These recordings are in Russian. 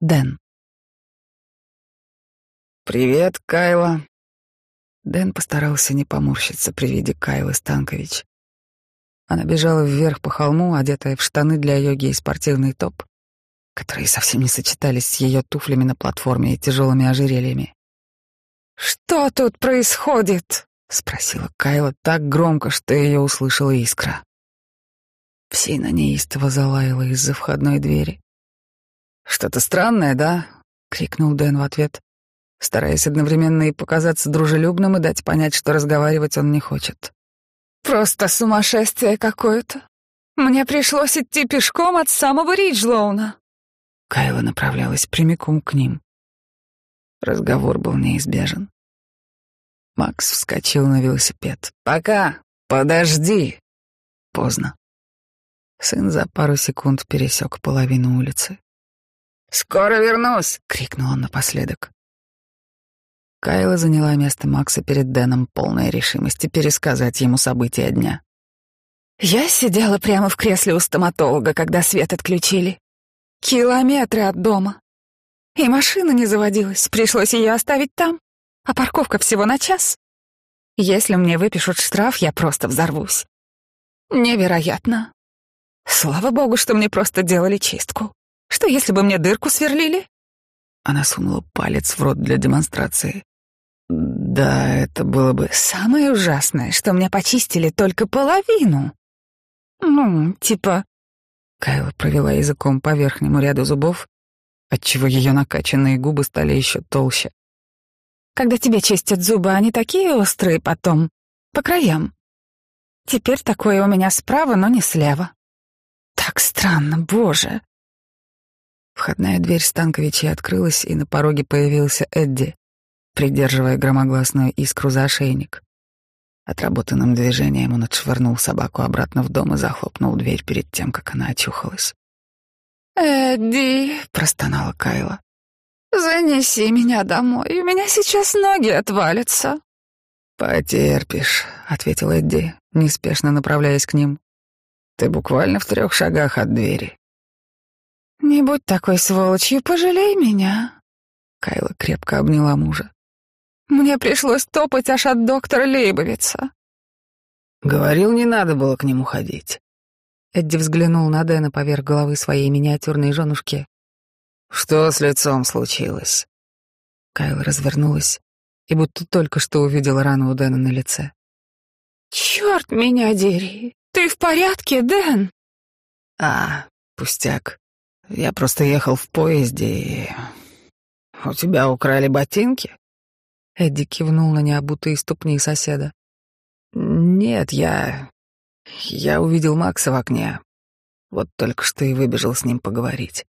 Дэн. «Привет, Кайла». Дэн постарался не поморщиться при виде Кайлы Станкович. Она бежала вверх по холму, одетая в штаны для йоги и спортивный топ, которые совсем не сочетались с ее туфлями на платформе и тяжелыми ожерельями. «Что тут происходит?» — спросила Кайла так громко, что ее услышала искра. Псина неистово залаяла из-за входной двери. «Что-то странное, да?» — крикнул Дэн в ответ, стараясь одновременно и показаться дружелюбным и дать понять, что разговаривать он не хочет. «Просто сумасшествие какое-то. Мне пришлось идти пешком от самого Риджлоуна». Кайла направлялась прямиком к ним. Разговор был неизбежен. Макс вскочил на велосипед. «Пока! Подожди!» Поздно. Сын за пару секунд пересек половину улицы. «Скоро вернусь!» — крикнул он напоследок. Кайла заняла место Макса перед Дэном, полной решимости пересказать ему события дня. «Я сидела прямо в кресле у стоматолога, когда свет отключили. Километры от дома. И машина не заводилась, пришлось ее оставить там а парковка всего на час. Если мне выпишут штраф, я просто взорвусь. Невероятно. Слава богу, что мне просто делали чистку. Что если бы мне дырку сверлили? Она сунула палец в рот для демонстрации. Да, это было бы... Самое ужасное, что мне почистили только половину. Ну, типа... Кайла провела языком по верхнему ряду зубов, отчего ее накачанные губы стали еще толще. Когда тебе чистят зубы, они такие острые потом, по краям. Теперь такое у меня справа, но не слева. Так странно, боже. Входная дверь Станковича открылась, и на пороге появился Эдди, придерживая громогласную искру за ошейник. Отработанным движением он отшвырнул собаку обратно в дом и захлопнул дверь перед тем, как она очухалась. «Эдди», — простонала Кайла. «Занеси меня домой, у меня сейчас ноги отвалятся». «Потерпишь», — ответил Эдди, неспешно направляясь к ним. «Ты буквально в трех шагах от двери». «Не будь такой сволочью, пожалей меня». Кайла крепко обняла мужа. «Мне пришлось топать аж от доктора Лейбовица». «Говорил, не надо было к нему ходить». Эдди взглянул на Дэна поверх головы своей миниатюрной женушки. Что с лицом случилось? Кайл развернулась и будто только что увидела рану у Дэна на лице. Черт меня дери! Ты в порядке, Дэн? А, пустяк. Я просто ехал в поезде и... У тебя украли ботинки? Эдди кивнул на необутые ступни соседа. Нет, я... Я увидел Макса в окне. Вот только что и выбежал с ним поговорить.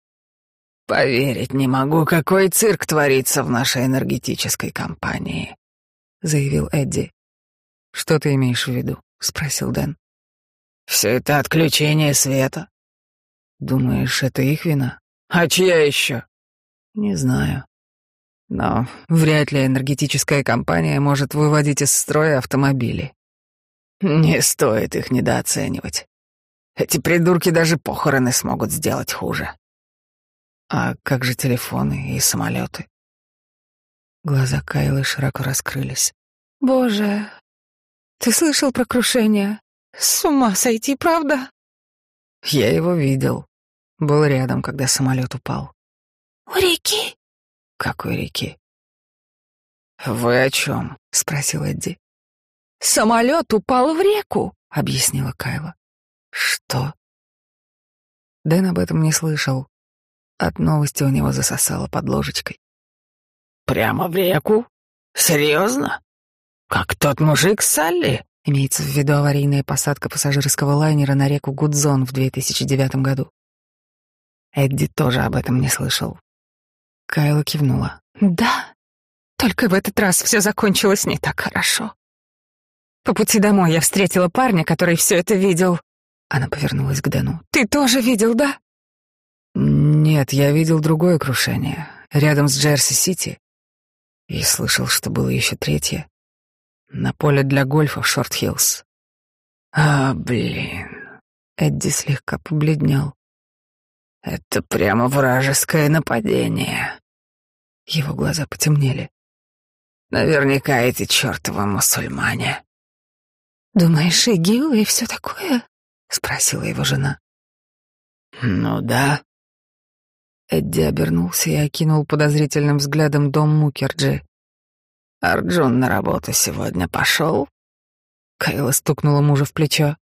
«Поверить не могу, какой цирк творится в нашей энергетической компании», — заявил Эдди. «Что ты имеешь в виду?» — спросил Дэн. «Все это отключение света». «Думаешь, это их вина?» «А чья еще?» «Не знаю. Но вряд ли энергетическая компания может выводить из строя автомобили». «Не стоит их недооценивать. Эти придурки даже похороны смогут сделать хуже». А как же телефоны и самолеты? Глаза Кайлы широко раскрылись. Боже, ты слышал про крушение? С ума сойти, правда? Я его видел. Был рядом, когда самолет упал. У реки? Какой реки? Вы о чем? спросил Эдди. Самолет упал в реку, объяснила Кайла. Что? Дэн об этом не слышал. От новости у него засосало под ложечкой. «Прямо в реку? Серьезно? Как тот мужик Салли?» Имеется в виду аварийная посадка пассажирского лайнера на реку Гудзон в 2009 году. Эдди тоже об этом не слышал. Кайла кивнула. «Да, только в этот раз все закончилось не так хорошо. По пути домой я встретила парня, который все это видел». Она повернулась к Дэну. «Ты тоже видел, да?» Нет, я видел другое крушение, рядом с Джерси-Сити. И слышал, что было еще третье. На поле для гольфа в Шорт-Хиллз. А, блин. Эдди слегка побледнел. Это прямо вражеское нападение. Его глаза потемнели. Наверняка эти чертовы мусульмане. «Думаешь, ИГИЛ и все такое?» — спросила его жена. «Ну да». Эдди обернулся и окинул подозрительным взглядом дом Мукерджи. «Арджун на работу сегодня пошел?» Кайла стукнула мужа в плечо.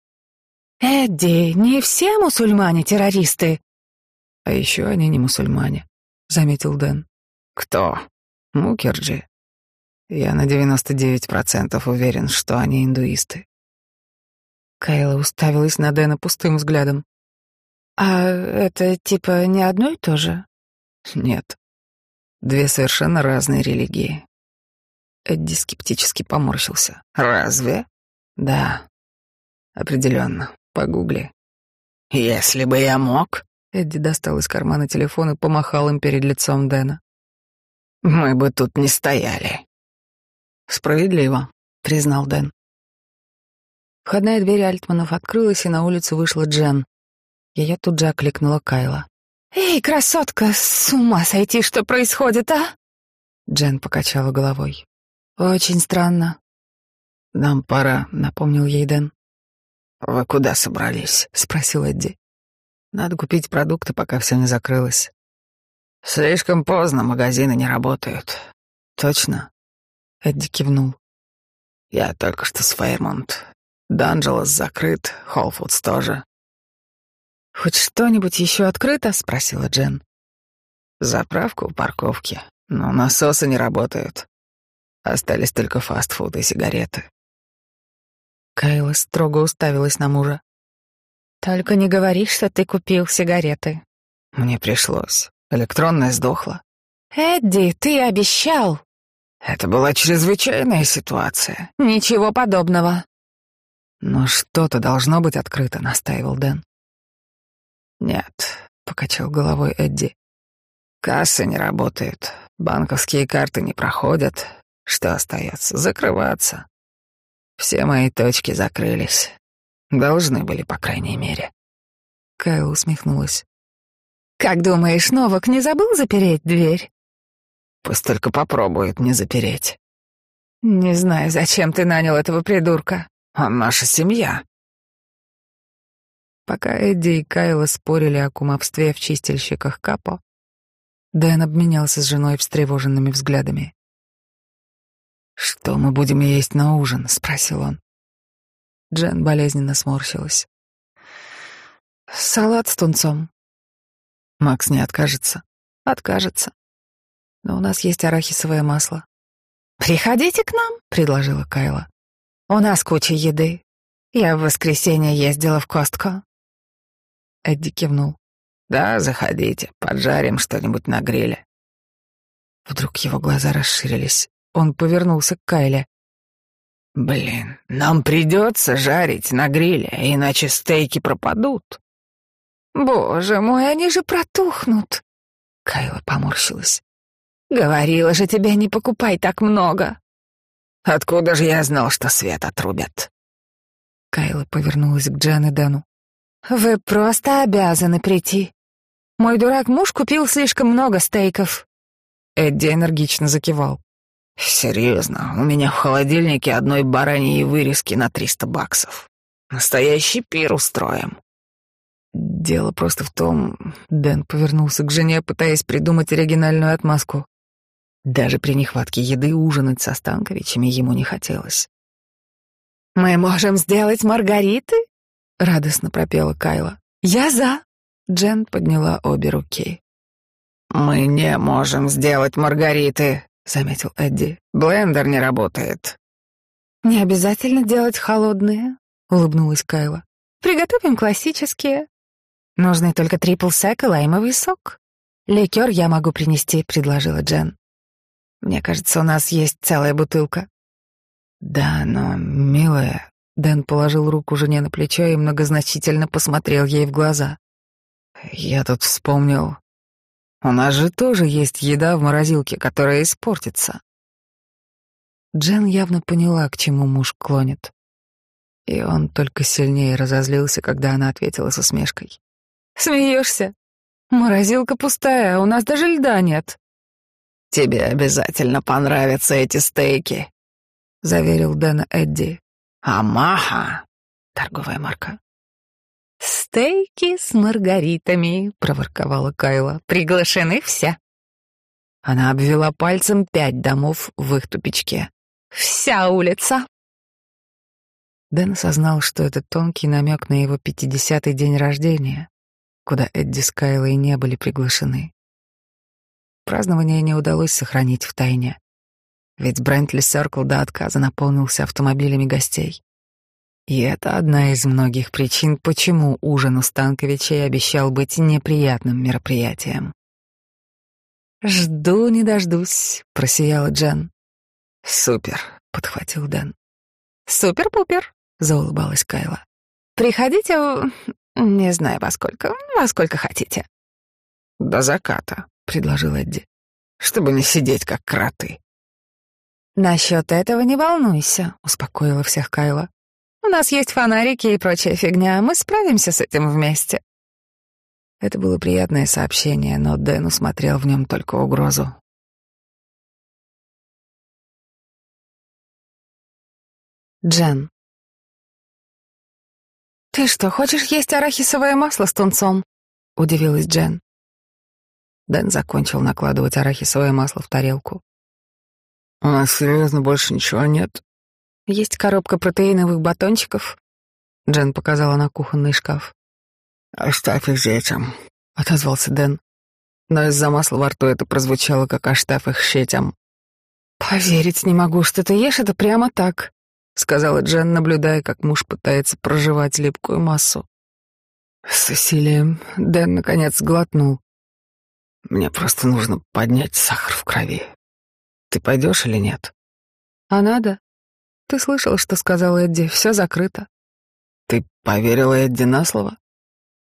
«Эдди, не все мусульмане террористы!» «А еще они не мусульмане», — заметил Дэн. «Кто?» «Мукерджи. Я на девяносто девять процентов уверен, что они индуисты». Кайла уставилась на Дэна пустым взглядом. «А это типа не одно и то же?» «Нет. Две совершенно разные религии». Эдди скептически поморщился. «Разве?» «Да, определенно. Погугли». «Если бы я мог...» Эдди достал из кармана телефон и помахал им перед лицом Дэна. «Мы бы тут не стояли». «Справедливо», — признал Дэн. Входная дверь Альтманов открылась, и на улицу вышла Джен. Ее тут же окликнула Кайла. «Эй, красотка, с ума сойти, что происходит, а?» Джен покачала головой. «Очень странно». «Нам пора», — напомнил ей Дэн. «Вы куда собрались?» — спросил Эдди. Надо купить продукты, пока все не закрылось. Слишком поздно, магазины не работают. Точно? Эдди кивнул. Я только что с Фейрмонт. Данджелос закрыт, Холфудс тоже. Хоть что-нибудь еще открыто? спросила Джен. Заправка у парковки, но насосы не работают. Остались только фастфуд и сигареты. Кайла строго уставилась на мужа. Только не говори, что ты купил сигареты. Мне пришлось. Электронная сдохла. Эдди, ты обещал. Это была чрезвычайная ситуация. Ничего подобного. Но что-то должно быть открыто, настаивал Дэн. Нет, покачал головой Эдди. Кассы не работают, банковские карты не проходят. Что остается? Закрываться. Все мои точки закрылись. Должны были, по крайней мере. Кайл усмехнулась. «Как думаешь, Новак не забыл запереть дверь?» «Пусть только попробует не запереть». «Не знаю, зачем ты нанял этого придурка. Он наша семья». Пока Эдди и Кайла спорили о кумовстве в чистильщиках Капо, Дэн обменялся с женой встревоженными взглядами. «Что мы будем есть на ужин?» — спросил он. Джен болезненно сморщилась. «Салат с тунцом». Макс не откажется. Откажется. Но у нас есть арахисовое масло. «Приходите к нам», — предложила Кайла. «У нас куча еды. Я в воскресенье ездила в Костко». Эдди кивнул. «Да, заходите, поджарим что-нибудь на гриле». Вдруг его глаза расширились. Он повернулся к Кайле. Блин, нам придется жарить на гриле, иначе стейки пропадут. Боже мой, они же протухнут. Кайла поморщилась. Говорила же тебе, не покупай так много. Откуда же я знал, что свет отрубят? Кайла повернулась к Джен и Дэну. Вы просто обязаны прийти. Мой дурак муж купил слишком много стейков. Эдди энергично закивал. Серьезно, у меня в холодильнике одной бараньей вырезки на триста баксов. Настоящий пир устроим. Дело просто в том, Дэн повернулся к жене, пытаясь придумать оригинальную отмазку. Даже при нехватке еды ужинать со Станковичами ему не хотелось. «Мы можем сделать маргариты?» — радостно пропела Кайла. «Я за!» — Джен подняла обе руки. «Мы не можем сделать маргариты», заметил Эдди. Блендер не работает. Не обязательно делать холодные, улыбнулась Кайла. Приготовим классические. Нужны только трипл сек и лаймовый сок. Ликер я могу принести, предложила Джен. Мне кажется, у нас есть целая бутылка. Да, но, милая, Дэн положил руку жене на плечо и многозначительно посмотрел ей в глаза. Я тут вспомнил, у нас же тоже есть еда в морозилке, которая испортится. Джен явно поняла, к чему муж клонит. И он только сильнее разозлился, когда она ответила со смешкой. «Смеешься? Морозилка пустая, у нас даже льда нет. Тебе обязательно понравятся эти стейки, заверил Дэна Эдди. Амаха, торговая марка. «Стейки с маргаритами», — проворковала Кайла. «Приглашены все». Она обвела пальцем пять домов в их тупичке. «Вся улица». Дэн осознал, что это тонкий намек на его пятидесятый день рождения, куда Эдди с Кайлой не были приглашены. Празднование не удалось сохранить в тайне, ведь Брентли Серкл до отказа наполнился автомобилями гостей. И это одна из многих причин, почему ужин у Станковичей обещал быть неприятным мероприятием. «Жду не дождусь», — просияла Джен. «Супер», — подхватил Дэн. «Супер-пупер», — заулыбалась Кайла. «Приходите, не знаю во сколько, во сколько хотите». «До заката», — предложил Эдди, «чтобы не сидеть как кроты». «Насчет этого не волнуйся», — успокоила всех Кайла. У нас есть фонарики и прочая фигня. Мы справимся с этим вместе. Это было приятное сообщение, но Дэн усмотрел в нем только угрозу. Джен. «Ты что, хочешь есть арахисовое масло с тунцом?» — удивилась Джен. Дэн закончил накладывать арахисовое масло в тарелку. «У нас серьезно больше ничего нет?» Есть коробка протеиновых батончиков. Джен показала на кухонный шкаф. «Оставь их детям», — отозвался Дэн. Но из-за масла во рту это прозвучало, как «оставь их щетям». «Поверить не могу, что ты ешь это прямо так», — сказала Джен, наблюдая, как муж пытается проживать липкую массу. С усилием Дэн наконец глотнул. «Мне просто нужно поднять сахар в крови. Ты пойдешь или нет?» «А надо?» Ты слышал, что сказал Эдди? Все закрыто. Ты поверила Эдди на слово?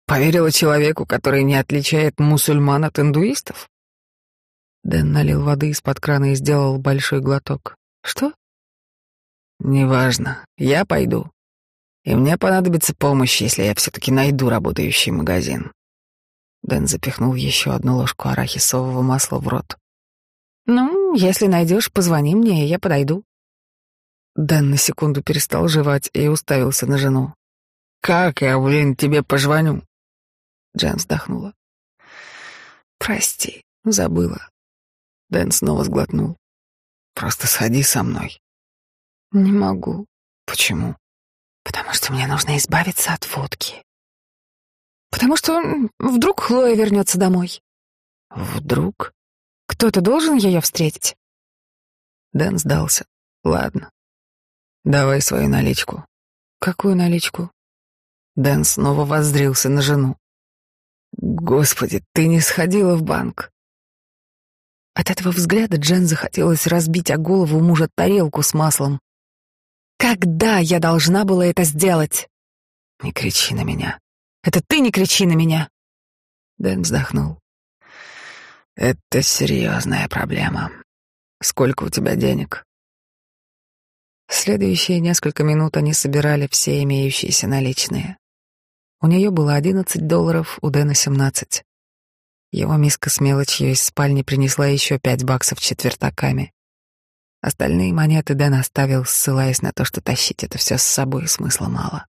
Поверила человеку, который не отличает мусульман от индуистов? Дэн налил воды из-под крана и сделал большой глоток. Что? Неважно. Я пойду. И мне понадобится помощь, если я все-таки найду работающий магазин. Дэн запихнул еще одну ложку арахисового масла в рот. «Ну, если найдешь, позвони мне, и я подойду». Дэн на секунду перестал жевать и уставился на жену. «Как я, блин, тебе позвоню?» Джен вздохнула. «Прости, забыла». Дэн снова сглотнул. «Просто сходи со мной». «Не могу». «Почему?» «Потому что мне нужно избавиться от водки». «Потому что вдруг Хлоя вернется домой». «Вдруг?» «Кто-то должен ее встретить». Дэн сдался. «Ладно, Давай свою наличку. Какую наличку? Дэн снова воззрился на жену. Господи, ты не сходила в банк. От этого взгляда Джен захотелось разбить о голову мужа тарелку с маслом. Когда я должна была это сделать? Не кричи на меня. Это ты не кричи на меня. Дэн вздохнул. Это серьезная проблема. Сколько у тебя денег? Следующие несколько минут они собирали все имеющиеся наличные. У нее было одиннадцать долларов, у Дэна семнадцать. Его миска с мелочью из спальни принесла еще пять баксов четвертаками. Остальные монеты Дэн оставил, ссылаясь на то, что тащить это все с собой смысла мало.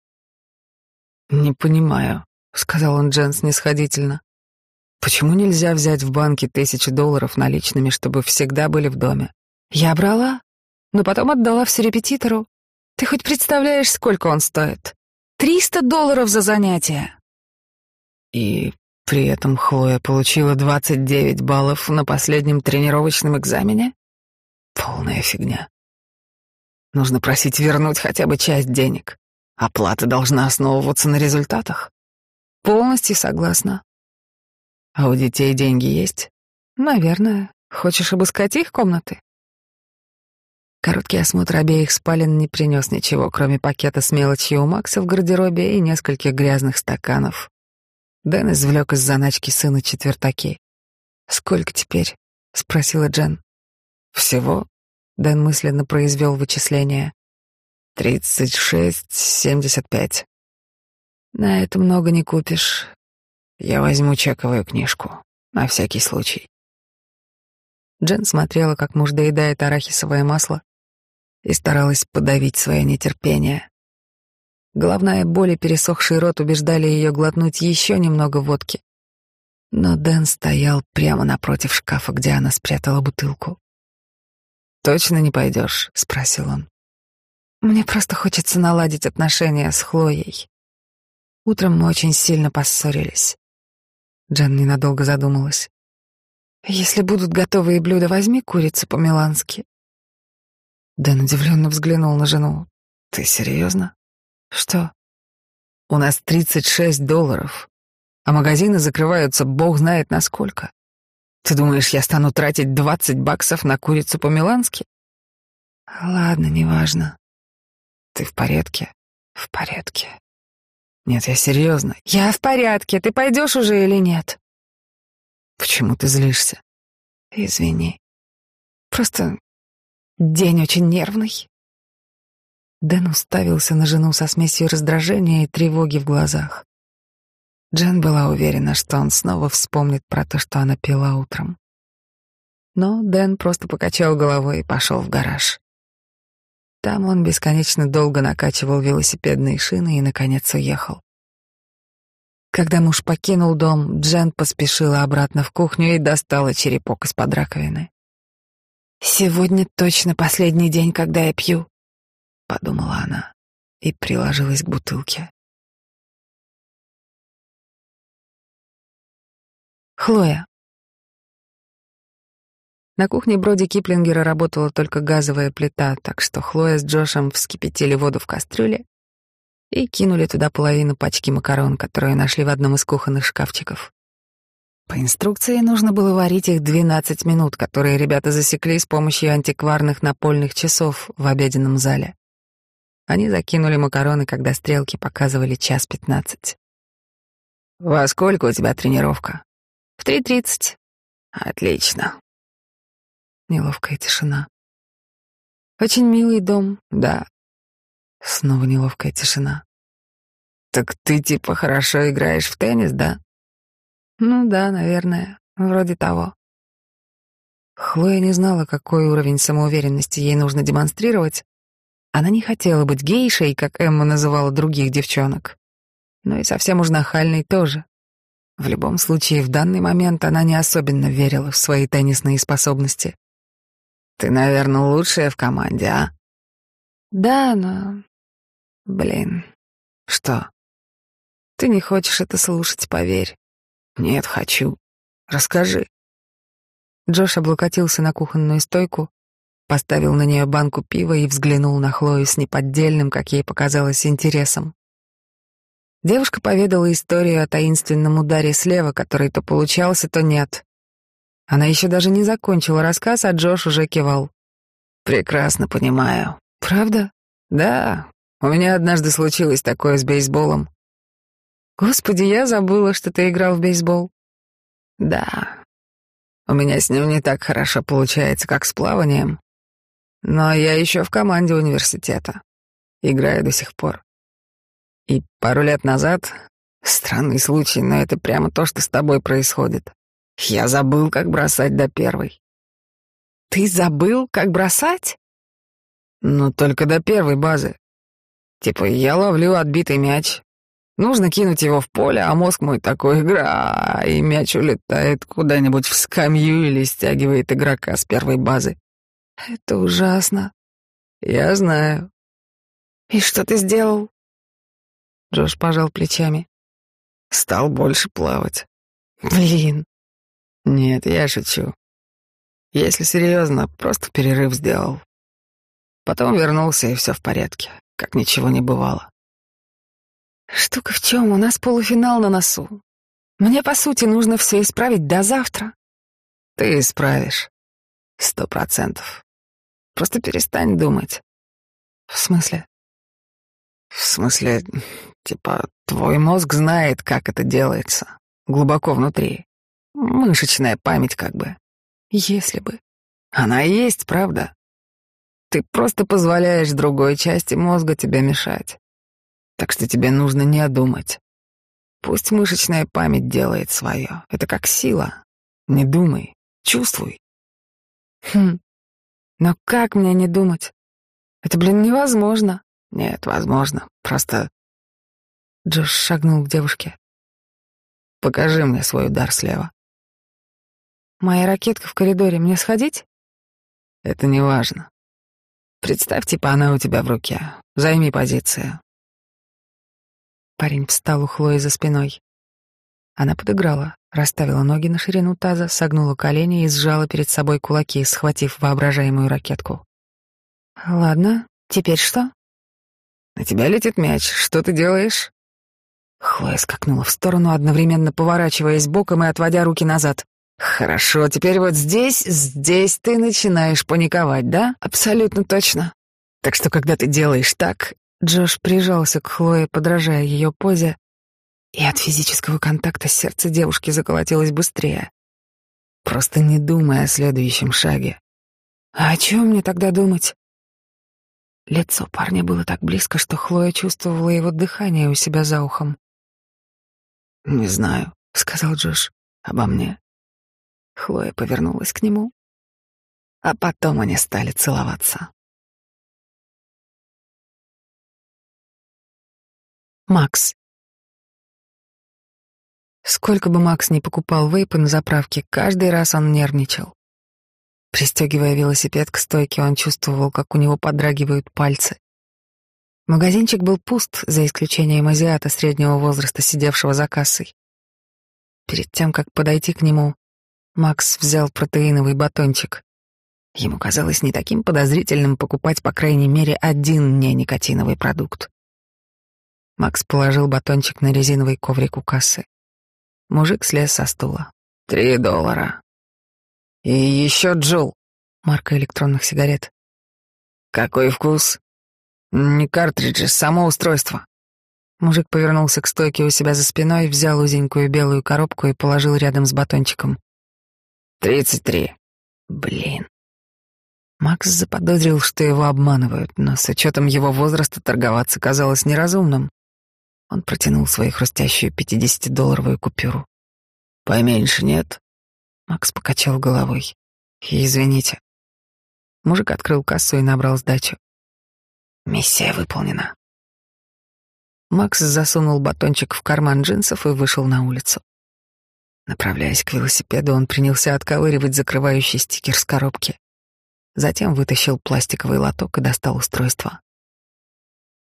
«Не понимаю», — сказал он Джен снисходительно. «Почему нельзя взять в банке тысячу долларов наличными, чтобы всегда были в доме?» «Я брала», но потом отдала все репетитору. Ты хоть представляешь, сколько он стоит? Триста долларов за занятие. И при этом Хлоя получила 29 баллов на последнем тренировочном экзамене? Полная фигня. Нужно просить вернуть хотя бы часть денег. Оплата должна основываться на результатах. Полностью согласна. А у детей деньги есть? Наверное. Хочешь обыскать их комнаты? Короткий осмотр обеих спален не принес ничего, кроме пакета с мелочью у Макса в гардеробе и нескольких грязных стаканов. Дэн извлек из заначки сына четвертаки. «Сколько теперь?» — спросила Джен. «Всего?» — Дэн мысленно произвел вычисление. «Тридцать шесть, семьдесят пять». «На это много не купишь. Я возьму чековую книжку, на всякий случай. Джен смотрела, как муж доедает арахисовое масло, и старалась подавить свое нетерпение. Головная боль и пересохший рот убеждали ее глотнуть еще немного водки. Но Дэн стоял прямо напротив шкафа, где она спрятала бутылку. «Точно не пойдешь?» — спросил он. «Мне просто хочется наладить отношения с Хлоей. Утром мы очень сильно поссорились». Джен ненадолго задумалась. «Если будут готовые блюда, возьми курицу по-милански». Дэн удивленно взглянул на жену. «Ты серьезно?» «Что?» «У нас тридцать шесть долларов, а магазины закрываются бог знает насколько. Ты думаешь, я стану тратить двадцать баксов на курицу по-милански? Ладно, неважно. Ты в порядке? В порядке. Нет, я серьезно. Я в порядке. Ты пойдешь уже или нет? Почему ты злишься? Извини. Просто день очень нервный. Дэн уставился на жену со смесью раздражения и тревоги в глазах. Джен была уверена, что он снова вспомнит про то, что она пила утром. Но Дэн просто покачал головой и пошел в гараж. Там он бесконечно долго накачивал велосипедные шины и, наконец, уехал. Когда муж покинул дом, Джен поспешила обратно в кухню и достала черепок из-под раковины. «Сегодня точно последний день, когда я пью», — подумала она и приложилась к бутылке. Хлоя. На кухне Броди Киплингера работала только газовая плита, так что Хлоя с Джошем вскипятили воду в кастрюле и кинули туда половину пачки макарон, которые нашли в одном из кухонных шкафчиков. По инструкции нужно было варить их 12 минут, которые ребята засекли с помощью антикварных напольных часов в обеденном зале. Они закинули макароны, когда стрелки показывали час пятнадцать. «Во сколько у тебя тренировка?» В три тридцать. Отлично. Неловкая тишина. Очень милый дом, да. Снова неловкая тишина. Так ты типа хорошо играешь в теннис, да? Ну да, наверное, вроде того. Хлоя не знала, какой уровень самоуверенности ей нужно демонстрировать. Она не хотела быть гейшей, как Эмма называла других девчонок, но и совсем уж нахальной тоже. В любом случае, в данный момент она не особенно верила в свои теннисные способности. «Ты, наверное, лучшая в команде, а?» «Да, но... Блин, что?» «Ты не хочешь это слушать, поверь». «Нет, хочу. Расскажи». Джош облокотился на кухонную стойку, поставил на нее банку пива и взглянул на Хлою с неподдельным, как ей показалось, интересом. Девушка поведала историю о таинственном ударе слева, который то получался, то нет. Она еще даже не закончила рассказ, а Джош уже кивал. «Прекрасно понимаю». «Правда?» «Да. У меня однажды случилось такое с бейсболом». «Господи, я забыла, что ты играл в бейсбол». «Да. У меня с ним не так хорошо получается, как с плаванием. Но я еще в команде университета. Играю до сих пор. И пару лет назад, странный случай, но это прямо то, что с тобой происходит. Я забыл, как бросать до первой. Ты забыл, как бросать? Ну, только до первой базы. Типа, я ловлю отбитый мяч. Нужно кинуть его в поле, а мозг мой такой игра, и мяч улетает куда-нибудь в скамью или стягивает игрока с первой базы. Это ужасно. Я знаю. И что ты сделал? Джош пожал плечами. Стал больше плавать. Блин. Нет, я шучу. Если серьезно, просто перерыв сделал. Потом вернулся, и все в порядке, как ничего не бывало. Штука в чем? У нас полуфинал на носу. Мне, по сути, нужно все исправить до завтра. Ты исправишь. Сто процентов. Просто перестань думать. В смысле? В смысле, типа, твой мозг знает, как это делается. Глубоко внутри. Мышечная память как бы. Если бы. Она есть, правда? Ты просто позволяешь другой части мозга тебе мешать. Так что тебе нужно не думать. Пусть мышечная память делает свое. Это как сила. Не думай, чувствуй. Хм. Но как мне не думать? Это, блин, невозможно. Нет, возможно. Просто... Джош шагнул к девушке. Покажи мне свой удар слева. Моя ракетка в коридоре. Мне сходить? Это не важно. Представь, типа она у тебя в руке. Займи позицию. Парень встал у Хлои за спиной. Она подыграла, расставила ноги на ширину таза, согнула колени и сжала перед собой кулаки, схватив воображаемую ракетку. «Ладно, теперь что?» «На тебя летит мяч. Что ты делаешь?» Хлоя скакнула в сторону, одновременно поворачиваясь боком и отводя руки назад. «Хорошо, теперь вот здесь, здесь ты начинаешь паниковать, да? Абсолютно точно. Так что, когда ты делаешь так, Джош прижался к Хлое, подражая ее позе, и от физического контакта сердце девушки заколотилось быстрее. Просто не думай о следующем шаге. А о чем мне тогда думать? Лицо парня было так близко, что Хлоя чувствовала его дыхание у себя за ухом. «Не знаю», — сказал Джош, — «обо мне». Хлоя повернулась к нему, а потом они стали целоваться. Макс. Сколько бы Макс ни покупал вейпы на заправке, каждый раз он нервничал. Пристегивая велосипед к стойке, он чувствовал, как у него подрагивают пальцы. Магазинчик был пуст, за исключением азиата среднего возраста, сидевшего за кассой. Перед тем, как подойти к нему, Макс взял протеиновый батончик. Ему казалось не таким подозрительным покупать, по крайней мере, один неникотиновый продукт. Макс положил батончик на резиновый коврик у кассы. Мужик слез со стула. «Три доллара. И еще Джул». Марка электронных сигарет. «Какой вкус?» «Не картриджи, само устройство». Мужик повернулся к стойке у себя за спиной, взял узенькую белую коробку и положил рядом с батончиком. «Тридцать три». Блин. Макс заподозрил, что его обманывают, но с учетом его возраста торговаться казалось неразумным. Он протянул свою хрустящую пятидесятидолларовую купюру. «Поменьше нет?» Макс покачал головой. «Извините». Мужик открыл кассу и набрал сдачу. Миссия выполнена. Макс засунул батончик в карман джинсов и вышел на улицу. Направляясь к велосипеду, он принялся отковыривать закрывающий стикер с коробки. Затем вытащил пластиковый лоток и достал устройство.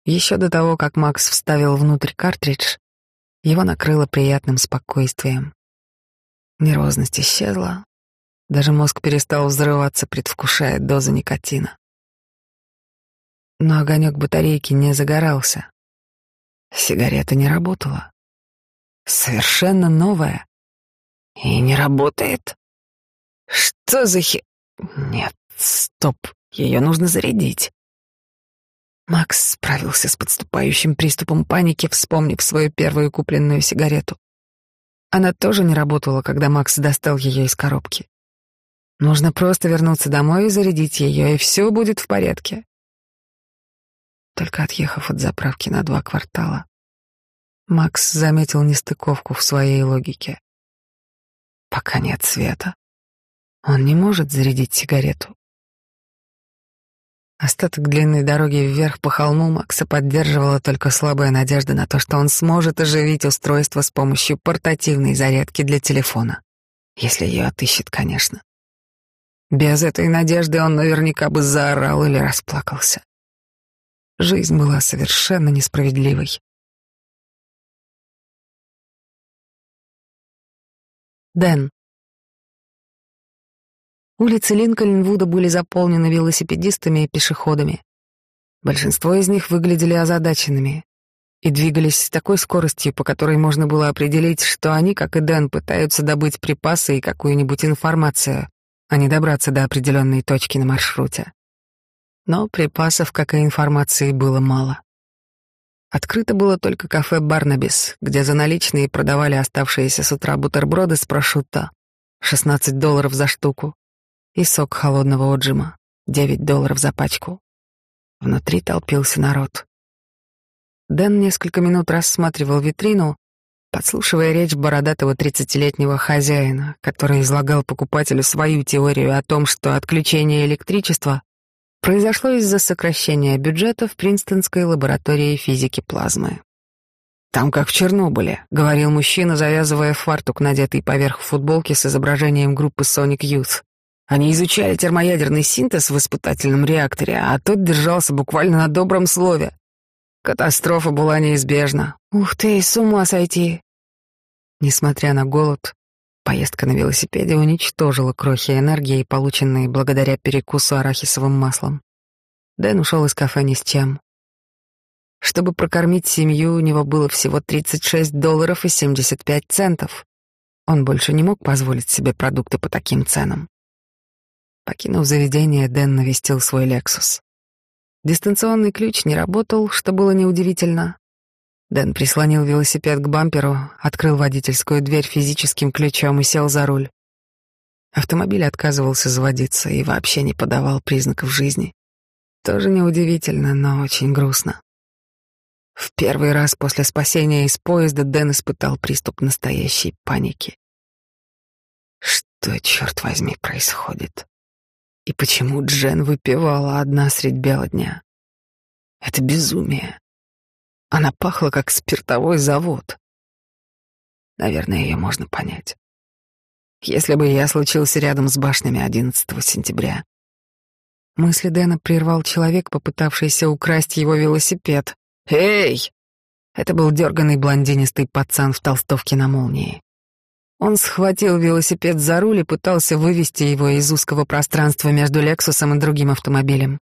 Еще до того, как Макс вставил внутрь картридж, его накрыло приятным спокойствием. Нервозность исчезла, даже мозг перестал взрываться, предвкушая дозу никотина. Но огонек батарейки не загорался. Сигарета не работала. Совершенно новая. И не работает. Что за хи... Нет, стоп, ее нужно зарядить. Макс справился с подступающим приступом паники, вспомнив свою первую купленную сигарету. Она тоже не работала, когда Макс достал ее из коробки. Нужно просто вернуться домой и зарядить ее, и все будет в порядке. Только отъехав от заправки на два квартала, Макс заметил нестыковку в своей логике. Пока нет света, он не может зарядить сигарету. Остаток длинной дороги вверх по холму Макса поддерживала только слабая надежда на то, что он сможет оживить устройство с помощью портативной зарядки для телефона. Если ее отыщет, конечно. Без этой надежды он наверняка бы заорал или расплакался. Жизнь была совершенно несправедливой. Дэн. Улицы Линкольнвуда были заполнены велосипедистами и пешеходами. Большинство из них выглядели озадаченными и двигались с такой скоростью, по которой можно было определить, что они, как и Дэн, пытаются добыть припасы и какую-нибудь информацию, а не добраться до определенной точки на маршруте. Но припасов, как и информации, было мало. Открыто было только кафе «Барнабис», где за наличные продавали оставшиеся с утра бутерброды с прошутто, 16 долларов за штуку, и сок холодного отжима, 9 долларов за пачку. Внутри толпился народ. Дэн несколько минут рассматривал витрину, Подслушивая речь бородатого тридцатилетнего хозяина, который излагал покупателю свою теорию о том, что отключение электричества произошло из-за сокращения бюджета в Принстонской лаборатории физики плазмы. «Там как в Чернобыле», — говорил мужчина, завязывая фартук, надетый поверх футболки с изображением группы Sonic Youth. Они изучали термоядерный синтез в испытательном реакторе, а тот держался буквально на добром слове. Катастрофа была неизбежна. Ух ты, с ума сойти! Несмотря на голод, поездка на велосипеде уничтожила крохи энергии, полученные благодаря перекусу арахисовым маслом. Дэн ушел из кафе ни с чем. Чтобы прокормить семью, у него было всего 36 долларов и 75 центов. Он больше не мог позволить себе продукты по таким ценам. Покинув заведение, Дэн навестил свой «Лексус». Дистанционный ключ не работал, что было неудивительно. Дэн прислонил велосипед к бамперу, открыл водительскую дверь физическим ключом и сел за руль. Автомобиль отказывался заводиться и вообще не подавал признаков жизни. Тоже неудивительно, но очень грустно. В первый раз после спасения из поезда Дэн испытал приступ настоящей паники. Что, черт возьми, происходит? И почему Джен выпивала одна средь бела дня? Это безумие. Она пахла, как спиртовой завод. Наверное, ее можно понять. Если бы я случился рядом с башнями 11 сентября. Мысли Дэна прервал человек, попытавшийся украсть его велосипед. «Эй!» Это был дерганный блондинистый пацан в толстовке на молнии. Он схватил велосипед за руль и пытался вывести его из узкого пространства между Лексусом и другим автомобилем.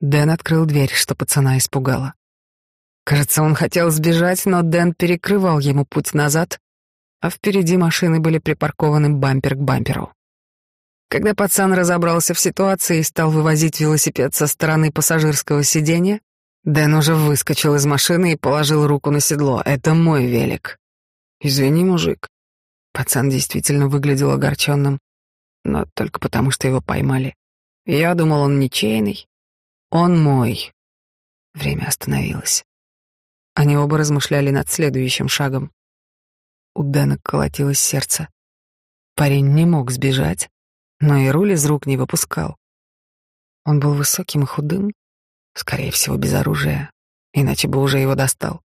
Дэн открыл дверь, что пацана испугало. Кажется, он хотел сбежать, но Дэн перекрывал ему путь назад, а впереди машины были припаркованы бампер к бамперу. Когда пацан разобрался в ситуации и стал вывозить велосипед со стороны пассажирского сиденья, Дэн уже выскочил из машины и положил руку на седло. «Это мой велик». «Извини, мужик». Пацан действительно выглядел огорченным, но только потому, что его поймали. Я думал, он ничейный. Он мой. Время остановилось. Они оба размышляли над следующим шагом. У Дэна колотилось сердце. Парень не мог сбежать, но и руль из рук не выпускал. Он был высоким и худым, Скорее всего, без оружия, иначе бы уже его достал.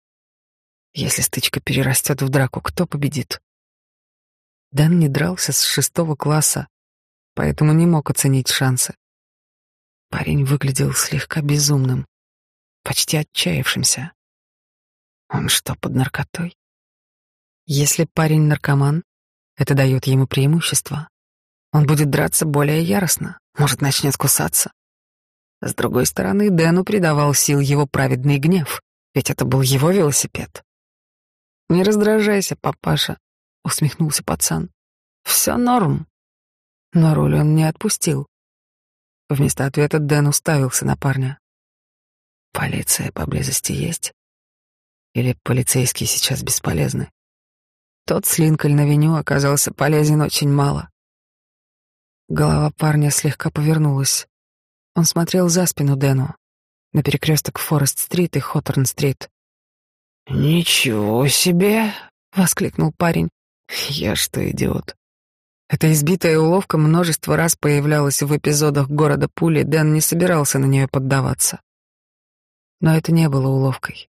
Если стычка перерастет в драку, кто победит? Дэн не дрался с шестого класса, поэтому не мог оценить шансы. Парень выглядел слегка безумным, почти отчаявшимся. Он что, под наркотой? Если парень наркоман, это дает ему преимущество. Он будет драться более яростно, может, начнет кусаться. С другой стороны, Дэну придавал сил его праведный гнев, ведь это был его велосипед. «Не раздражайся, папаша», — усмехнулся пацан. «Все норм». Но руль он не отпустил. Вместо ответа Дэн уставился на парня. «Полиция поблизости есть? Или полицейские сейчас бесполезны?» Тот с Линкольн-авеню оказался полезен очень мало. Голова парня слегка повернулась. Он смотрел за спину Дэну, на перекресток Форест-стрит и Хоторн-стрит. «Ничего себе!» — воскликнул парень. «Я что, идиот?» Эта избитая уловка множество раз появлялась в эпизодах «Города пули», Дэн не собирался на нее поддаваться. Но это не было уловкой.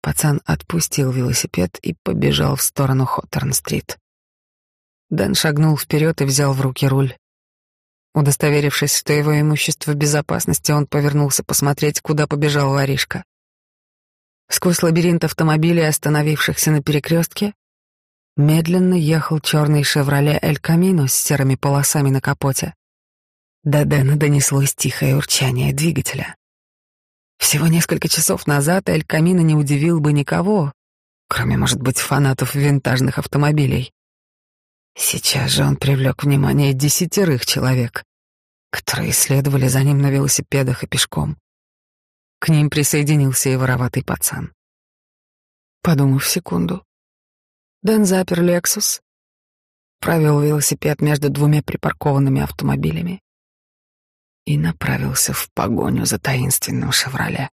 Пацан отпустил велосипед и побежал в сторону Хоторн-стрит. Дэн шагнул вперед и взял в руки руль. Удостоверившись, что его имущество в безопасности, он повернулся посмотреть, куда побежал воришка. Сквозь лабиринт автомобилей, остановившихся на перекрестке, медленно ехал черный «Шевроле Эль Камино» с серыми полосами на капоте. До Дэна донеслось тихое урчание двигателя. Всего несколько часов назад Эль Камино не удивил бы никого, кроме, может быть, фанатов винтажных автомобилей. Сейчас же он привлек внимание десятерых человек, которые следовали за ним на велосипедах и пешком. К ним присоединился и вороватый пацан. Подумав секунду, Дэн запер «Лексус», провел велосипед между двумя припаркованными автомобилями и направился в погоню за таинственным «Шевроле».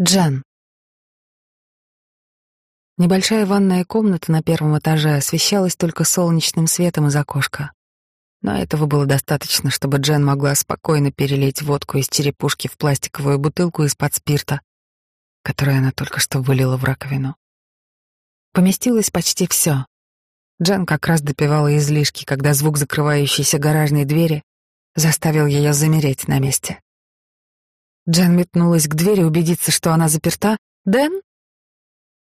Джен. Небольшая ванная комната на первом этаже освещалась только солнечным светом из окошка. Но этого было достаточно, чтобы Джен могла спокойно перелить водку из черепушки в пластиковую бутылку из-под спирта, которую она только что вылила в раковину. Поместилось почти все. Джен как раз допивала излишки, когда звук закрывающейся гаражной двери заставил ее замереть на месте. Джен метнулась к двери убедиться, что она заперта. «Дэн?»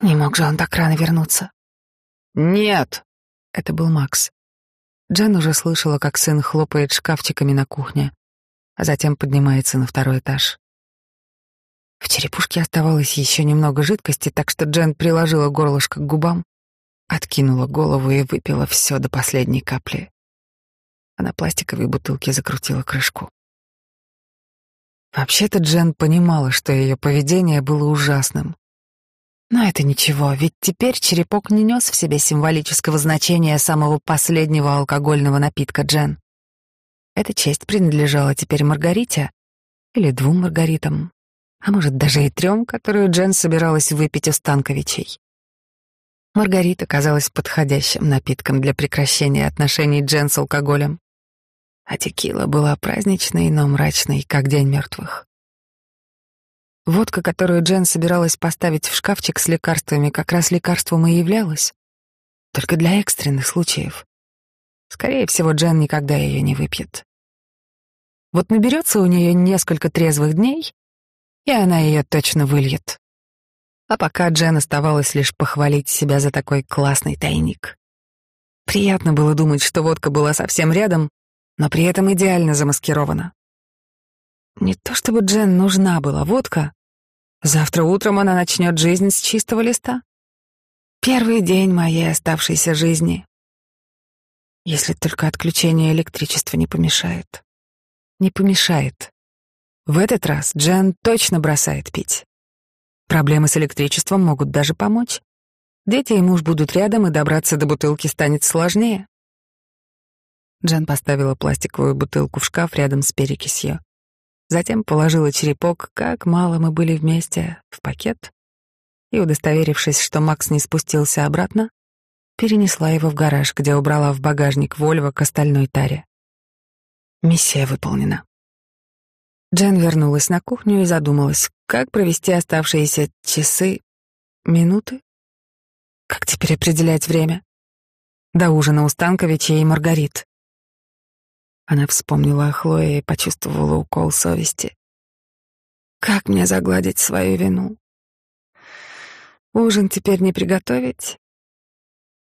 Не мог же он так рано вернуться. «Нет!» — это был Макс. Джен уже слышала, как сын хлопает шкафчиками на кухне, а затем поднимается на второй этаж. В черепушке оставалось еще немного жидкости, так что Джен приложила горлышко к губам, откинула голову и выпила все до последней капли. А на пластиковой бутылке закрутила крышку. Вообще-то Джен понимала, что ее поведение было ужасным. Но это ничего, ведь теперь черепок не нес в себе символического значения самого последнего алкогольного напитка Джен. Эта честь принадлежала теперь Маргарите или двум Маргаритам, а может даже и трем, которую Джен собиралась выпить у Станковичей. Маргарита казалась подходящим напитком для прекращения отношений Джен с алкоголем а текила была праздничной, но мрачной, как день мертвых. Водка, которую Джен собиралась поставить в шкафчик с лекарствами, как раз лекарством и являлась. Только для экстренных случаев. Скорее всего, Джен никогда ее не выпьет. Вот наберется у нее несколько трезвых дней, и она ее точно выльет. А пока Джен оставалось лишь похвалить себя за такой классный тайник. Приятно было думать, что водка была совсем рядом, но при этом идеально замаскирована. Не то чтобы Джен нужна была водка. Завтра утром она начнет жизнь с чистого листа. Первый день моей оставшейся жизни. Если только отключение электричества не помешает. Не помешает. В этот раз Джен точно бросает пить. Проблемы с электричеством могут даже помочь. Дети и муж будут рядом, и добраться до бутылки станет сложнее. Джен поставила пластиковую бутылку в шкаф рядом с перекисью. Затем положила черепок, как мало мы были вместе, в пакет и, удостоверившись, что Макс не спустился обратно, перенесла его в гараж, где убрала в багажник Вольво к остальной таре. Миссия выполнена. Джен вернулась на кухню и задумалась, как провести оставшиеся часы, минуты? Как теперь определять время? До ужина у Станковича и Маргарит. Она вспомнила о Хлое и почувствовала укол совести. Как мне загладить свою вину? Ужин теперь не приготовить.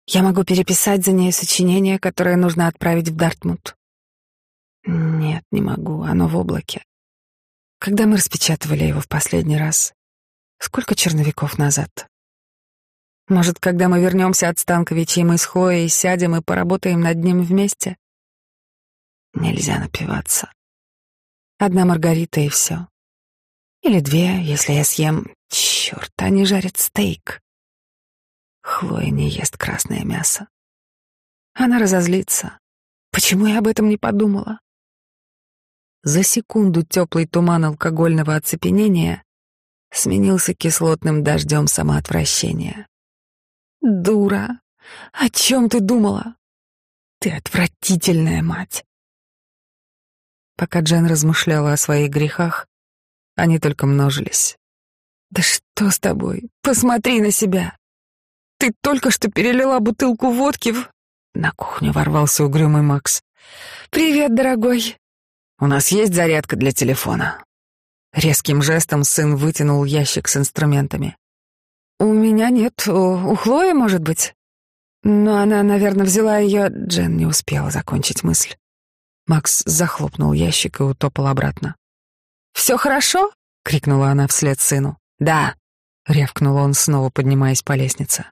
Я могу переписать за ней сочинение, которое нужно отправить в Дартмут. Нет, не могу, оно в облаке. Когда мы распечатывали его в последний раз? Сколько черновиков назад? Может, когда мы вернемся от Станковича, мы с Хлоей сядем и поработаем над ним вместе? Нельзя напиваться. Одна маргарита и все. Или две, если я съем. Черт, они жарят стейк. Хлоя не ест красное мясо. Она разозлится. Почему я об этом не подумала? За секунду теплый туман алкогольного оцепенения сменился кислотным дождем самоотвращения. «Дура! О чем ты думала? Ты отвратительная мать!» Пока Джен размышляла о своих грехах, они только множились. «Да что с тобой? Посмотри на себя! Ты только что перелила бутылку водки в...» На кухню ворвался угрюмый Макс. «Привет, дорогой!» «У нас есть зарядка для телефона?» Резким жестом сын вытянул ящик с инструментами. «У меня нет. У, у Хлои, может быть?» Но она, наверное, взяла ее... Джен не успела закончить мысль. Макс захлопнул ящик и утопал обратно. «Все хорошо?» — крикнула она вслед сыну. «Да», — рявкнул он, снова поднимаясь по лестнице.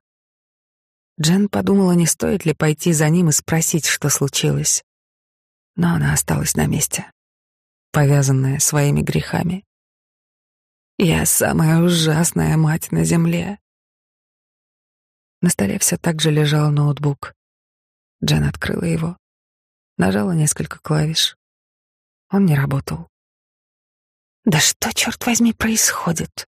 Джен подумала, не стоит ли пойти за ним и спросить, что случилось. Но она осталась на месте, повязанная своими грехами. «Я самая ужасная мать на земле». На столе все так же лежал ноутбук. Джен открыла его Нажала несколько клавиш. Он не работал. Да что, черт возьми, происходит?